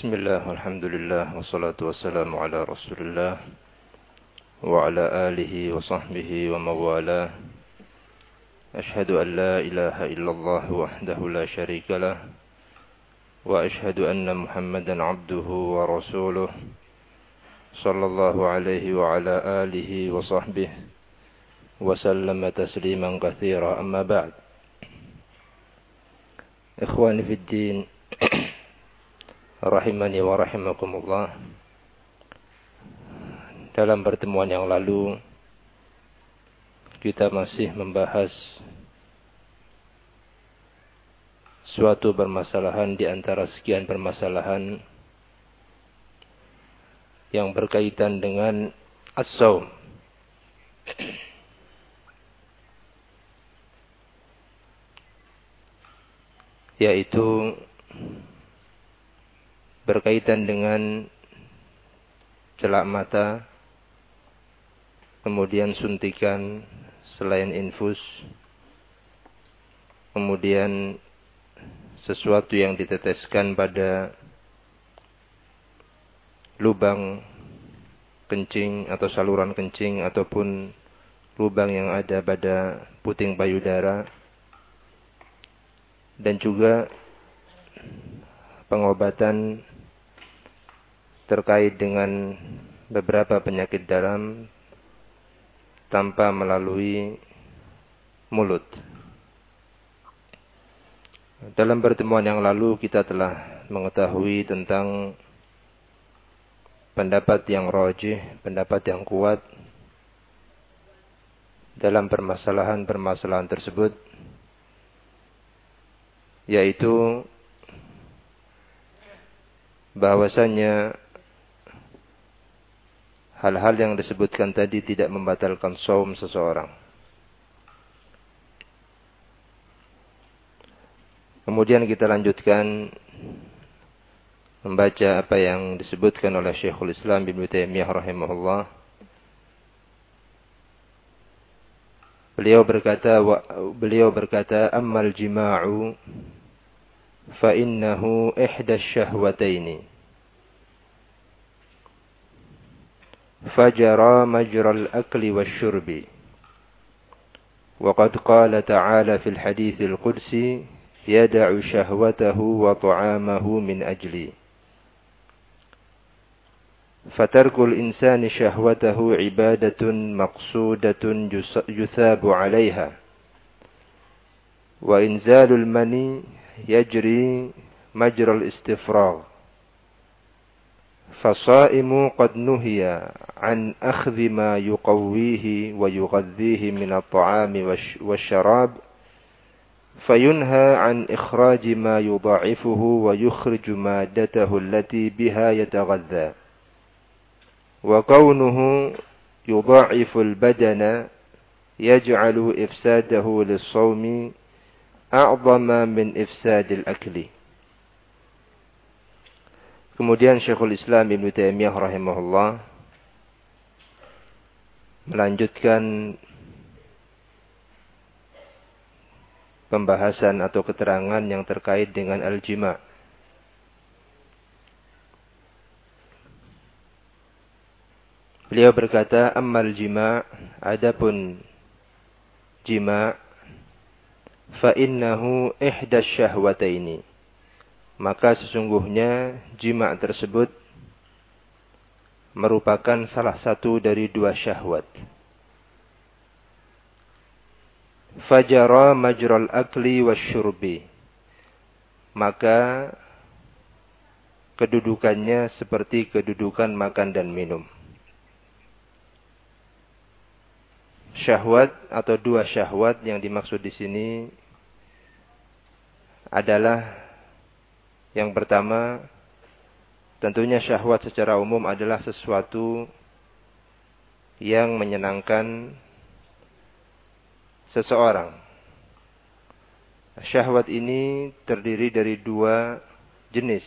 بسم الله والحمد لله والصلاة والسلام على رسول الله وعلى آله وصحبه وموالاه أشهد أن لا إله إلا الله وحده لا شريك له وأشهد أن محمدا عبده ورسوله صلى الله عليه وعلى آله وصحبه وسلم تسليما كثيرا أما بعد إخواني في الدين rahimani wa rahimakumullah. Dalam pertemuan yang lalu kita masih membahas suatu permasalahan di antara sekian permasalahan yang berkaitan dengan as-saum. Yaitu berkaitan dengan celak mata, kemudian suntikan selain infus, kemudian sesuatu yang diteteskan pada lubang kencing atau saluran kencing ataupun lubang yang ada pada puting payudara. Dan juga pengobatan terkait dengan beberapa penyakit dalam tanpa melalui mulut. Dalam pertemuan yang lalu kita telah mengetahui tentang pendapat yang rojih, pendapat yang kuat dalam permasalahan-permasalahan tersebut yaitu bahwasanya hal-hal yang disebutkan tadi tidak membatalkan saum seseorang. Kemudian kita lanjutkan membaca apa yang disebutkan oleh Syekhul Islam Ibnu Taimiyah rahimahullah. Beliau berkata beliau berkata ammal jima'u fa innahu ihda syahwataini فجرى مجرى الأكل والشرب. وقد قال تعالى في الحديث القدسي يدع شهوته وطعامه من أجلي. فترك الإنسان شهوته عبادة مقصودة يثاب عليها. وإنزال المني يجري مجرى الاستفراغ. فصائم قد نهي عن أخذ ما يقويه ويغذيه من الطعام والشراب فينهى عن إخراج ما يضاعفه ويخرج مادته التي بها يتغذى. وكونه يضاعف البدن يجعل إفساده للصوم أعظم من إفساد الأكل. Kemudian Syekhul Islam Ibn Taimiyah rahimahullah melanjutkan pembahasan atau keterangan yang terkait dengan al-jima. Beliau berkata, "Ammal jima, adapun jima, fa innahu ihdas syahwataini." Maka sesungguhnya jima tersebut merupakan salah satu dari dua syahwat. Fajara majral akli wasyurbi. Maka kedudukannya seperti kedudukan makan dan minum. Syahwat atau dua syahwat yang dimaksud di sini adalah yang pertama, tentunya syahwat secara umum adalah sesuatu yang menyenangkan seseorang. Syahwat ini terdiri dari dua jenis.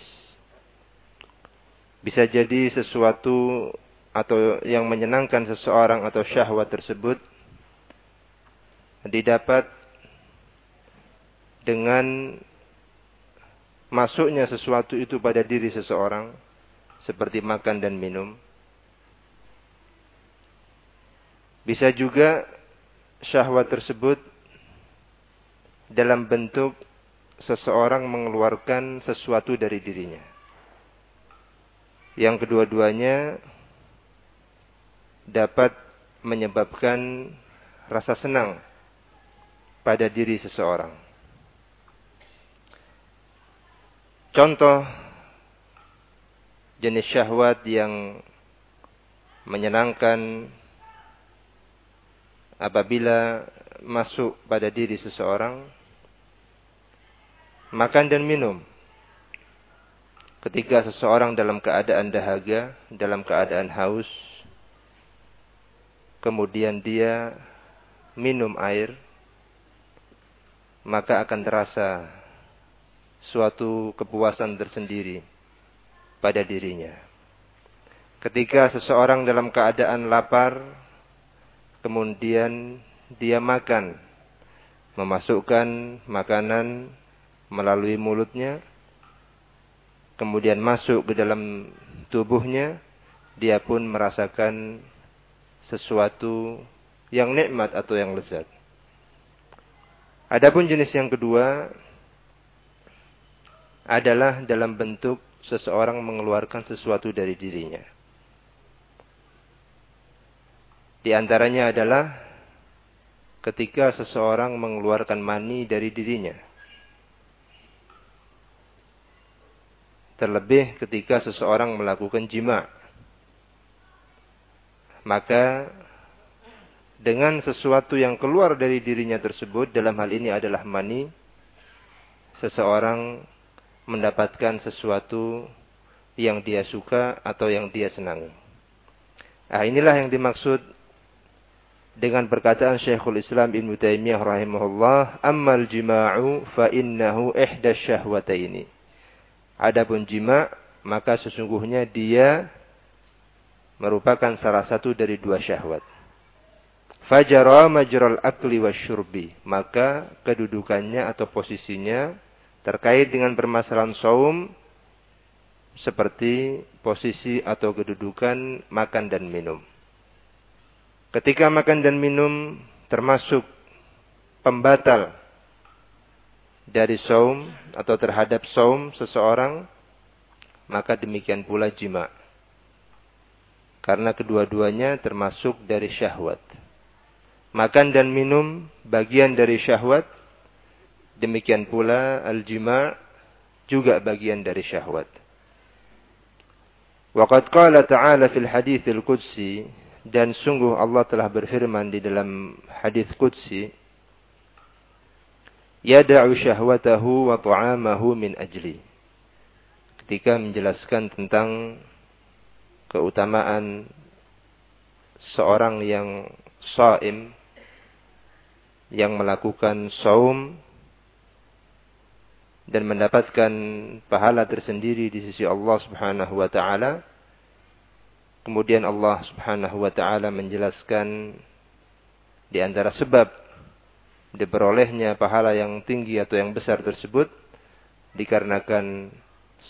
Bisa jadi sesuatu atau yang menyenangkan seseorang atau syahwat tersebut didapat dengan masuknya sesuatu itu pada diri seseorang seperti makan dan minum. Bisa juga syahwat tersebut dalam bentuk seseorang mengeluarkan sesuatu dari dirinya. Yang kedua-duanya dapat menyebabkan rasa senang pada diri seseorang. Contoh jenis syahwat yang menyenangkan apabila masuk pada diri seseorang makan dan minum. Ketika seseorang dalam keadaan dahaga dalam keadaan haus kemudian dia minum air, maka akan terasa suatu kepuasan tersendiri pada dirinya. Ketika seseorang dalam keadaan lapar, kemudian dia makan, memasukkan makanan melalui mulutnya, kemudian masuk ke dalam tubuhnya, dia pun merasakan sesuatu yang nikmat atau yang lezat. Adapun jenis yang kedua adalah dalam bentuk seseorang mengeluarkan sesuatu dari dirinya. Di antaranya adalah ketika seseorang mengeluarkan mani dari dirinya. Terlebih ketika seseorang melakukan jima' maka dengan sesuatu yang keluar dari dirinya tersebut dalam hal ini adalah mani seseorang mendapatkan sesuatu yang dia suka atau yang dia senangi. Nah, inilah yang dimaksud dengan perkataan Syekhul Islam Ibn Taimiyah rahimahullah, "Ammal jima'u fa innahu ihda syahwataini." Adapun jima' maka sesungguhnya dia merupakan salah satu dari dua syahwat. Fajara majral akli wasyurbi. Maka kedudukannya atau posisinya terkait dengan permasalahan saum seperti posisi atau kedudukan makan dan minum. Ketika makan dan minum termasuk pembatal dari saum atau terhadap saum seseorang, maka demikian pula jima' Karena kedua-duanya termasuk dari syahwat. Makan dan minum bagian dari syahwat. Demikian pula al-jima' juga bagian dari syahwat. Waqad qala ta'ala fil hadith al-qudsi dan sungguh Allah telah berfirman di dalam hadis qudsi yada'u syahwatahu wa ta'amahu min ajli ketika menjelaskan tentang keutamaan seorang yang saim yang melakukan saum dan mendapatkan pahala tersendiri di sisi Allah Subhanahu wa taala. Kemudian Allah Subhanahu wa taala menjelaskan di antara sebab diperolehnya pahala yang tinggi atau yang besar tersebut dikarenakan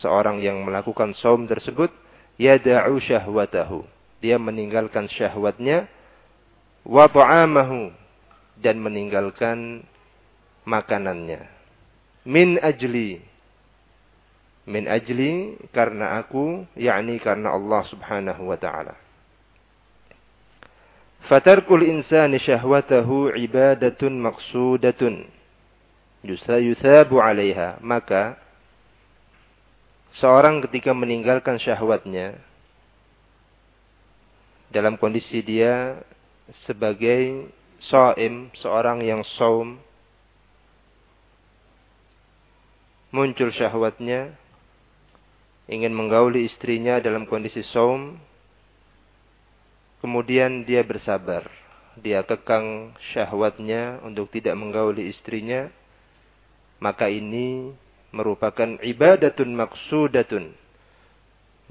seorang yang melakukan saum tersebut yada'u syahwatahu. Dia meninggalkan syahwatnya wa ta'amahu dan meninggalkan makanannya. Min ajli min ajli karena aku yakni karena Allah Subhanahu wa taala. Fatarkul insani syahwatahu ibadatun maqsudatun. Yuthabu 'alaiha. Maka seorang ketika meninggalkan syahwatnya dalam kondisi dia sebagai saim, seorang yang saum muncul syahwatnya ingin menggauli istrinya dalam kondisi saum kemudian dia bersabar dia kekang syahwatnya untuk tidak menggauli istrinya maka ini merupakan ibadatun maksudatun.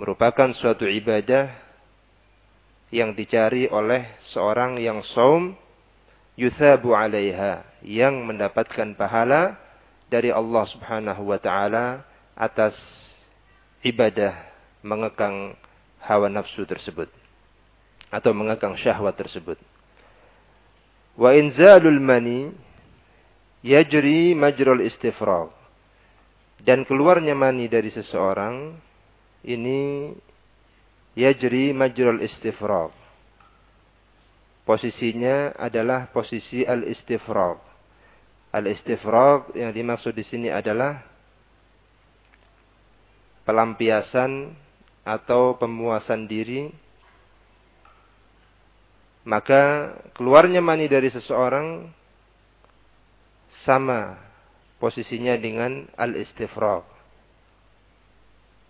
Merupakan suatu ibadah yang dicari oleh seorang yang saum yuthabu alaiha yang mendapatkan pahala dari Allah Subhanahu wa taala atas ibadah mengekang hawa nafsu tersebut atau mengekang syahwat tersebut. Wa inzalul mani yajri majrul istifrag. Dan keluarnya mani dari seseorang ini yajri majrul istifrag. Posisinya adalah posisi al-istifrag. Al-istifrag yang dimaksud di sini adalah pelampiasan atau pemuasan diri maka keluarnya mani dari seseorang sama posisinya dengan al-istifrag.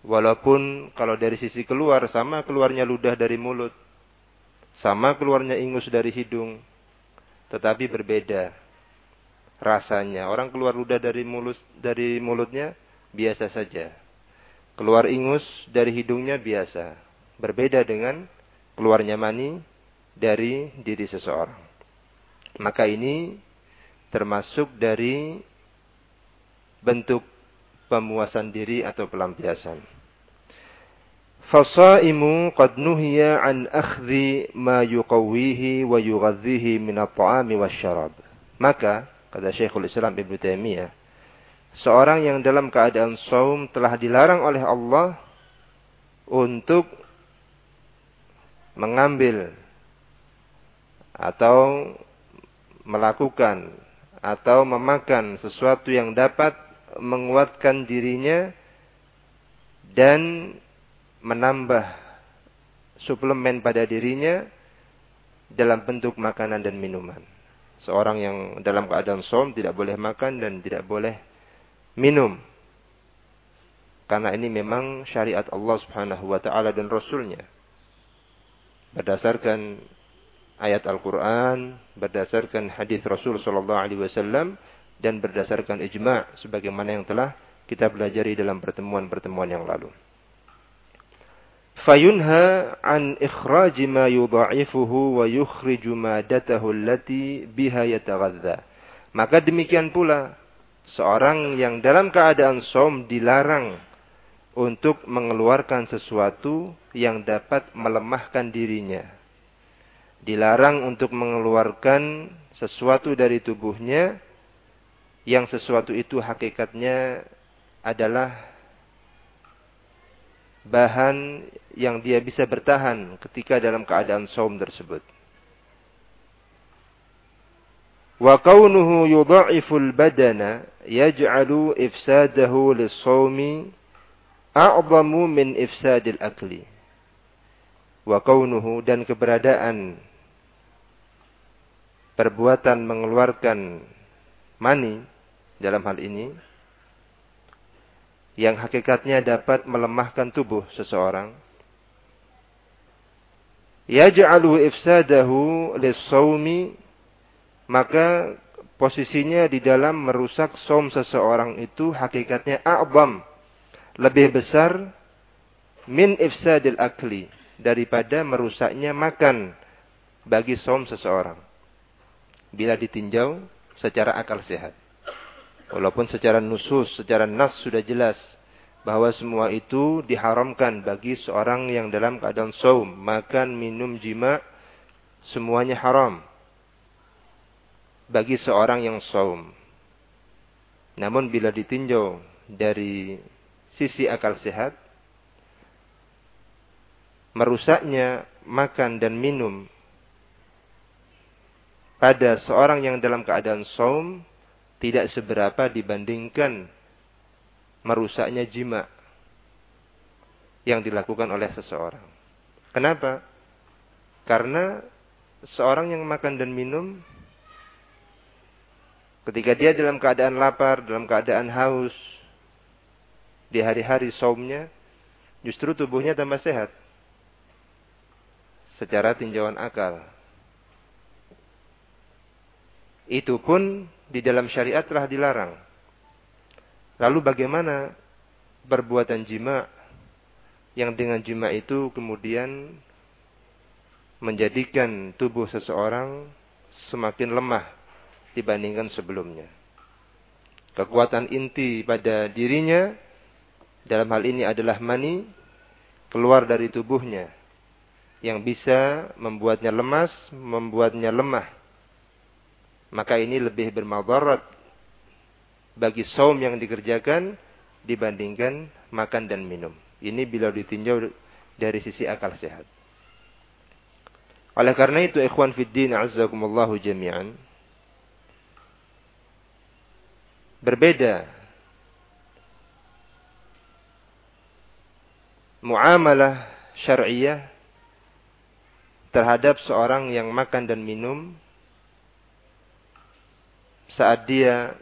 Walaupun kalau dari sisi keluar sama keluarnya ludah dari mulut, sama keluarnya ingus dari hidung, tetapi berbeda rasanya. Orang keluar ludah dari mulut dari mulutnya biasa saja. Keluar ingus dari hidungnya biasa. Berbeda dengan keluarnya mani dari diri seseorang. Maka ini termasuk dari bentuk pemuasan diri atau pelampiasan. Fasaimu qad nuhiya an akhdhi ma yuqawwihi wa yughadhihi min at-ta'ami wasyarab. Maka kata Syekhul Islam Ibnu Taimiyah, seorang yang dalam keadaan saum telah dilarang oleh Allah untuk mengambil atau melakukan atau memakan sesuatu yang dapat menguatkan dirinya dan menambah suplemen pada dirinya dalam bentuk makanan dan minuman. Seorang yang dalam keadaan som tidak boleh makan dan tidak boleh minum. Karena ini memang syariat Allah Subhanahu wa taala dan rasulnya. Berdasarkan ayat Al-Quran, berdasarkan hadis Rasul Sallallahu Alaihi Wasallam, dan berdasarkan ijma' sebagaimana yang telah kita pelajari dalam pertemuan-pertemuan yang lalu. Fayunha an ikhraj ma yudha'ifuhu wa yukhrij madatahu allati biha. Maka demikian pula seorang yang dalam keadaan som dilarang untuk mengeluarkan sesuatu yang dapat melemahkan dirinya dilarang untuk mengeluarkan sesuatu dari tubuhnya yang sesuatu itu hakikatnya adalah bahan yang dia bisa bertahan ketika dalam keadaan saum tersebut. Wa kaunuhu yudha'iful badana yaj'alu ifsadahu lis-shaumi a'zamu min ifsadil akli. Wa kaunuhu dan keberadaan perbuatan mengeluarkan mani dalam hal ini yang hakikatnya dapat melemahkan tubuh seseorang yaj'alu ifsadahu lis-shaumi maka posisinya di dalam merusak som seseorang itu hakikatnya a'bam lebih besar min ifsadil akli daripada merusaknya makan bagi som seseorang bila ditinjau secara akal sehat. Walaupun secara nusus, secara nas sudah jelas bahwa semua itu diharamkan bagi seorang yang dalam keadaan saum, makan, minum, jima, semuanya haram bagi seorang yang saum. Namun bila ditinjau dari sisi akal sehat, merusaknya makan dan minum pada seorang yang dalam keadaan saum tidak seberapa dibandingkan merusaknya jima yang dilakukan oleh seseorang. Kenapa? Karena seorang yang makan dan minum ketika dia dalam keadaan lapar, dalam keadaan haus di hari-hari saumnya, justru tubuhnya tambah sehat secara tinjauan akal. Itu pun di dalam syariat telah dilarang. Lalu bagaimana perbuatan jima yang dengan jima itu kemudian menjadikan tubuh seseorang semakin lemah dibandingkan sebelumnya. Kekuatan inti pada dirinya dalam hal ini adalah mani keluar dari tubuhnya yang bisa membuatnya lemas, membuatnya lemah. Maka ini lebih bermadarat bagi saum yang dikerjakan dibandingkan makan dan minum. Ini bila ditinjau dari sisi akal sehat. Oleh karena itu, ikhwan fiddin azzakumullahu jami'an. Berbeda muamalah syariah terhadap seorang yang makan dan minum saat dia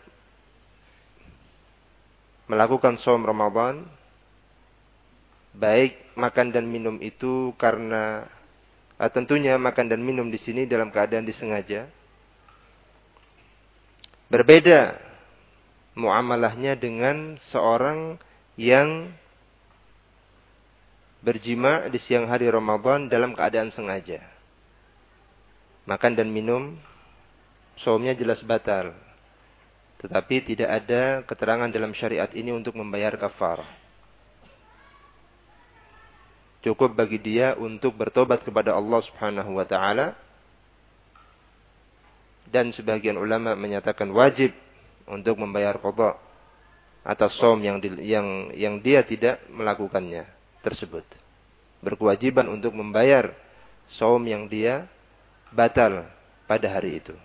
melakukan som Ramadan baik makan dan minum itu karena uh, tentunya makan dan minum di sini dalam keadaan disengaja berbeda muamalahnya dengan seorang yang berjima di siang hari Ramadan dalam keadaan sengaja. Makan dan minum, somnya jelas batal. Tetapi tidak ada keterangan dalam syariat ini untuk membayar kafar. Cukup bagi dia untuk bertobat kepada Allah Subhanahu wa taala dan sebagian ulama menyatakan wajib untuk membayar qada atas som yang yang yang dia tidak melakukannya tersebut. Berkewajiban untuk membayar saum yang dia batal pada hari itu.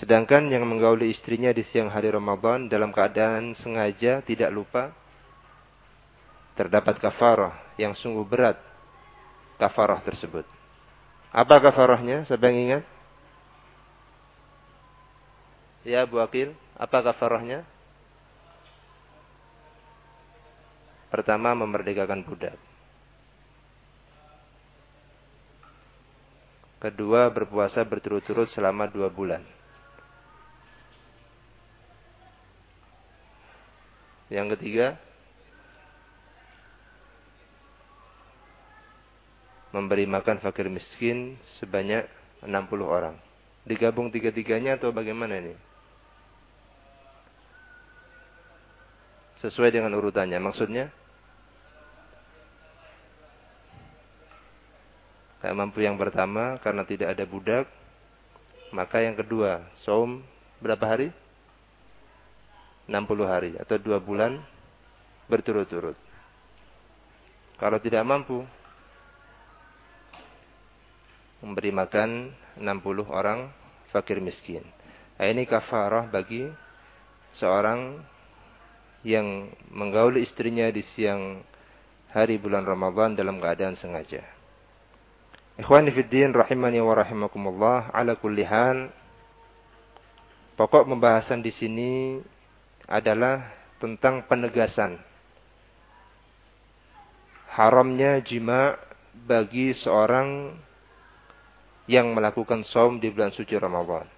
Sedangkan yang menggauli istrinya di siang hari Ramadan dalam keadaan sengaja tidak lupa terdapat kafarah yang sungguh berat kafarah tersebut. Apa kafarahnya? Siapa ingat? Ya, Bu Akil, apa kafarahnya? Pertama, memerdekakan budak. Kedua, berpuasa berturut-turut selama dua bulan. Yang ketiga, memberi makan fakir miskin sebanyak 60 orang. Digabung tiga-tiganya atau bagaimana ini? Sesuai dengan urutannya. Maksudnya? Kayak mampu yang pertama karena tidak ada budak. Maka yang kedua, som berapa hari? 60 hari atau dua bulan berturut-turut. Kalau tidak mampu memberi makan 60 orang fakir miskin. Nah, ini kafarah bagi seorang yang menggauli istrinya di siang hari bulan Ramadan dalam keadaan sengaja. Ikhwani fiddin rahimani wa rahimakumullah ala kulli hal pokok pembahasan di sini adalah tentang penegasan haramnya jima bagi seorang yang melakukan saum di bulan suci Ramadan.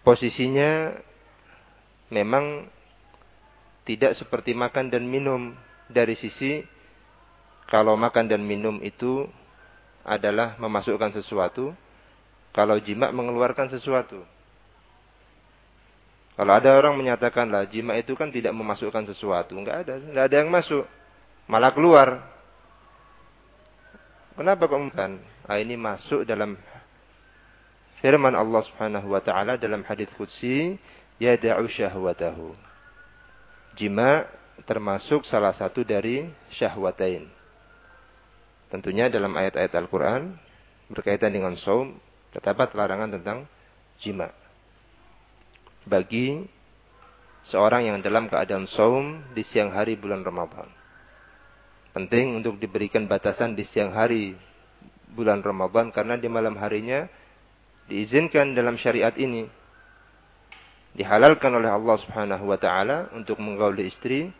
Posisinya memang tidak seperti makan dan minum dari sisi kalau makan dan minum itu adalah memasukkan sesuatu, kalau jima mengeluarkan sesuatu. Kalau ada orang menyatakan lah jima itu kan tidak memasukkan sesuatu, enggak ada, enggak ada yang masuk, malah keluar. Kenapa kok bukan? Nah, ini masuk dalam firman Allah Subhanahu wa taala dalam hadis qudsi, yad'u syahwatahu. Jima termasuk salah satu dari syahwatain. Tentunya dalam ayat-ayat Al-Quran berkaitan dengan saum terdapat larangan tentang jima. Bagi seorang yang dalam keadaan saum di siang hari bulan Ramadan. Penting untuk diberikan batasan di siang hari bulan Ramadan karena di malam harinya diizinkan dalam syariat ini dihalalkan oleh Allah Subhanahu wa taala untuk menggauli istri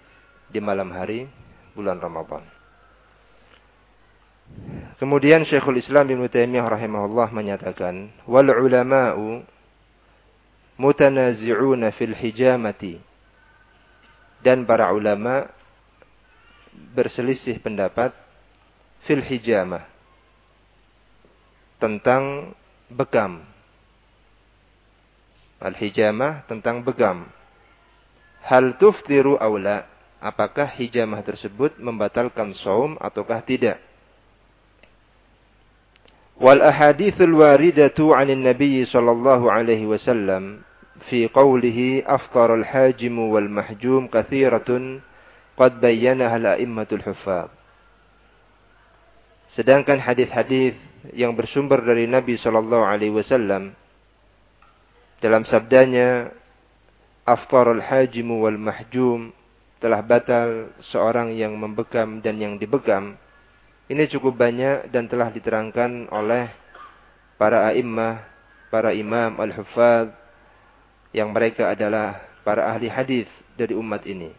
di malam hari bulan Ramadan. Kemudian Syekhul Islam Ibn Taimiyah rahimahullah menyatakan, "Wal ulama'u mutanazi'una fil hijamati." Dan para ulama berselisih pendapat fil hijamah tentang begam. Al-hijamah tentang begam. hal tuftiru awla apakah hijamah tersebut membatalkan saum ataukah tidak wal ahadithul waridatu 'anil nabiy sallallahu alaihi wasallam qawlihi afṭara al-hajim wal mahjum katsiratun qad bayyanaha al-a'immatul huffaz sedangkan hadis-hadis yang bersumber dari Nabi sallallahu alaihi wasallam dalam sabdanya aftarul hajimu wal mahjum telah batal seorang yang membekam dan yang dibekam. Ini cukup banyak dan telah diterangkan oleh para a'immah, para imam al-huffaz yang mereka adalah para ahli hadis dari umat ini.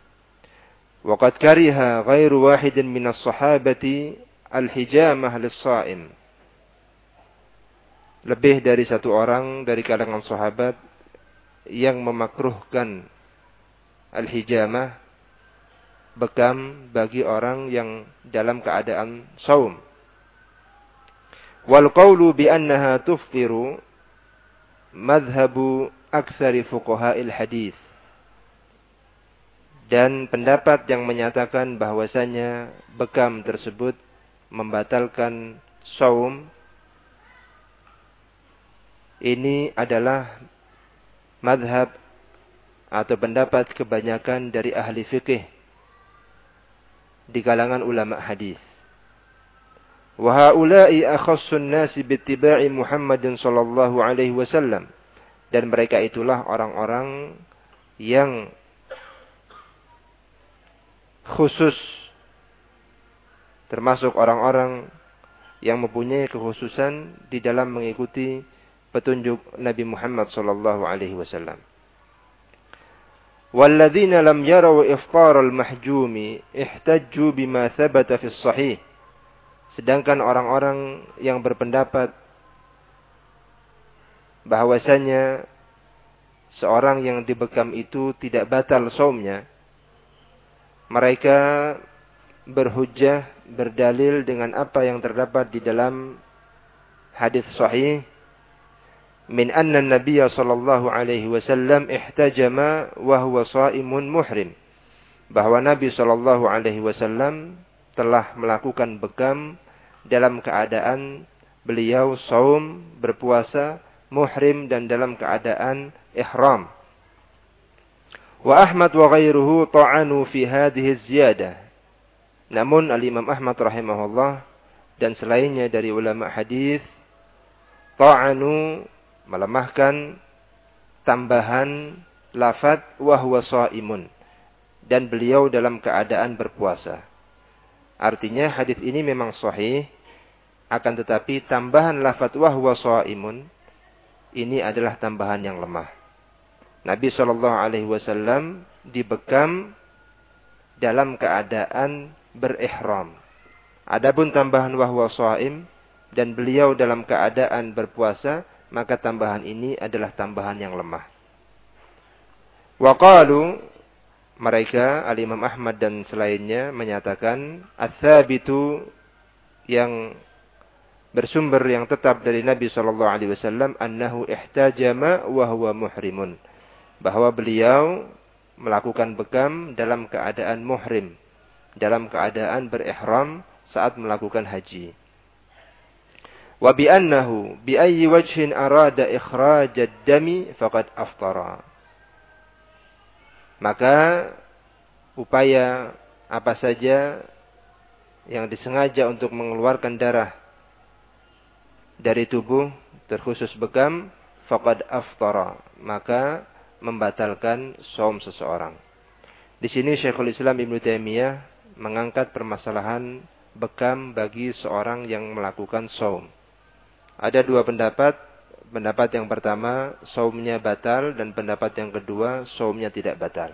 Waqad kariha ghairu wahidin minas sahabati al-hijamah lis-sha'im. Lebih dari satu orang dari kalangan sahabat yang memakruhkan al-hijamah bekam bagi orang yang dalam keadaan saum. Wal qawlu bi annaha tuftiru madhhabu aktsari fuqaha'il hadis. Dan pendapat yang menyatakan bahwasanya bekam tersebut membatalkan saum ini adalah madhab atau pendapat kebanyakan dari ahli fikih di kalangan ulama hadis. Wahaulai akhassun nasi bittiba'i Muhammadin sallallahu alaihi wasallam. Dan mereka itulah orang-orang yang khusus termasuk orang-orang yang mempunyai kekhususan di dalam mengikuti petunjuk Nabi Muhammad sallallahu alaihi wasallam. والذين لم يروا إفطار المحجوم احتجوا بما ثبت في الصحيح sedangkan orang-orang yang berpendapat bahwasanya seorang yang dibekam itu tidak batal saumnya mereka berhujjah berdalil dengan apa yang terdapat di dalam hadis sahih min anna Nabi sallallahu alaihi wasallam ihtajama wa huwa shaimun muhrim. Bahwa Nabi sallallahu alaihi wasallam telah melakukan bekam dalam keadaan beliau saum, berpuasa, muhrim dan dalam keadaan ihram. Wa Ahmad wa ghairuhu ta'anu fi hadhihi ziyadah. Namun Al-Imam Ahmad rahimahullah dan selainnya dari ulama hadis ta'anu melemahkan tambahan lafad wahwa imun dan beliau dalam keadaan berpuasa. Artinya hadis ini memang sahih akan tetapi tambahan lafad wahwa imun ini adalah tambahan yang lemah. Nabi Shallallahu alaihi wasallam dibekam dalam keadaan berihram. Adapun tambahan wahwa shaim dan beliau dalam keadaan berpuasa maka tambahan ini adalah tambahan yang lemah. Waqalu mereka Al-Imam Ahmad dan selainnya menyatakan ats-tsabitu yang bersumber yang tetap dari Nabi sallallahu alaihi wasallam annahu ihtajama wa huwa muhrimun bahwa beliau melakukan bekam dalam keadaan muhrim dalam keadaan berihram saat melakukan haji wa bi annahu bi ayyi wajhin arada ikhraj ad-dami faqad aftara. Maka upaya apa saja yang disengaja untuk mengeluarkan darah dari tubuh terkhusus bekam faqad aftara maka membatalkan saum seseorang. Di sini Syekhul Islam Ibnu Taimiyah mengangkat permasalahan bekam bagi seorang yang melakukan saum. Ada dua pendapat. Pendapat yang pertama, saumnya batal. Dan pendapat yang kedua, saumnya tidak batal.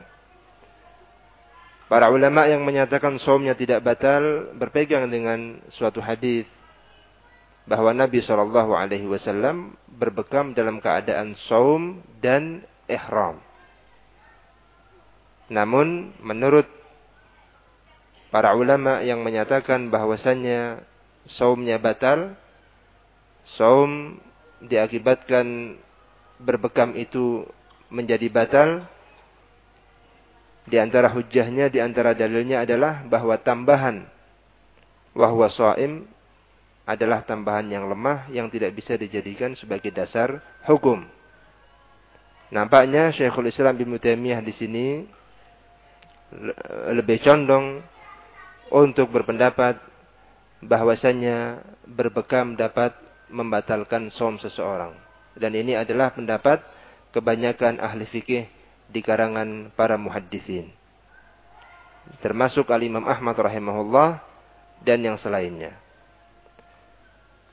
Para ulama yang menyatakan saumnya tidak batal berpegang dengan suatu hadis bahwa Nabi Shallallahu Alaihi Wasallam berbekam dalam keadaan saum dan ihram. Namun menurut para ulama yang menyatakan bahwasannya saumnya batal, saum diakibatkan berbekam itu menjadi batal Di antara hujahnya, di antara dalilnya adalah bahwa tambahan wahwa so'im adalah tambahan yang lemah yang tidak bisa dijadikan sebagai dasar hukum. Nampaknya Syekhul Islam Ibnu Taimiyah di sini lebih condong untuk berpendapat bahwasanya berbekam dapat membatalkan som seseorang. Dan ini adalah pendapat kebanyakan ahli fikih di karangan para muhaddisin. Termasuk Al-Imam Ahmad rahimahullah dan yang selainnya.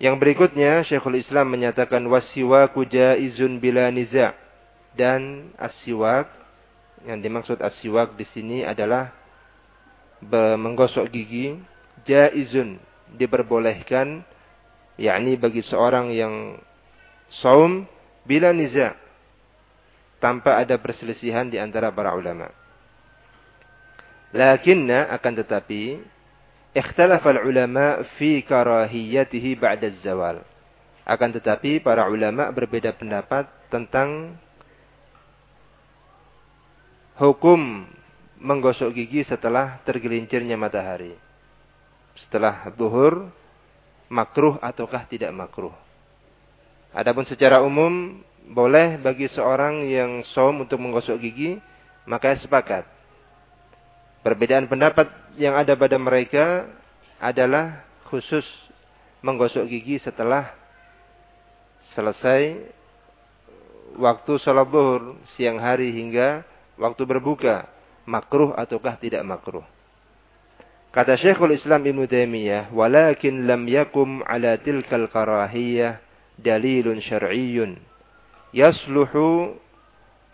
Yang berikutnya Syekhul Islam menyatakan wasiwaku jaizun bila niza' dan asiwak yang dimaksud asiwak di sini adalah menggosok gigi jaizun diperbolehkan yakni bagi seorang yang saum bila niza' tanpa ada perselisihan di antara para ulama. Lakinna akan tetapi ikhtalafa ulama fi karahiyatihi ba'da zawal. Akan tetapi para ulama berbeda pendapat tentang hukum menggosok gigi setelah tergelincirnya matahari. Setelah zuhur makruh ataukah tidak makruh. Adapun secara umum boleh bagi seorang yang som untuk menggosok gigi, maka sepakat. Perbedaan pendapat yang ada pada mereka adalah khusus menggosok gigi setelah selesai waktu sholat zuhur siang hari hingga waktu berbuka makruh ataukah tidak makruh. Kata Syekhul Islam Ibn Taimiyah, "Walakin lam yakum ala tilkal karahiyah dalilun syar'iyyun yasluhu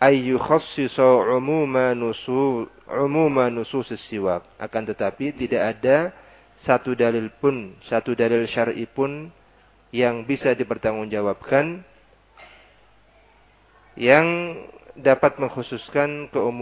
ay yukhassisa umuma nusul umuma nusus siwak. Akan tetapi tidak ada satu dalil pun satu dalil syar'i pun yang bisa dipertanggungjawabkan yang dapat mengkhususkan keumuman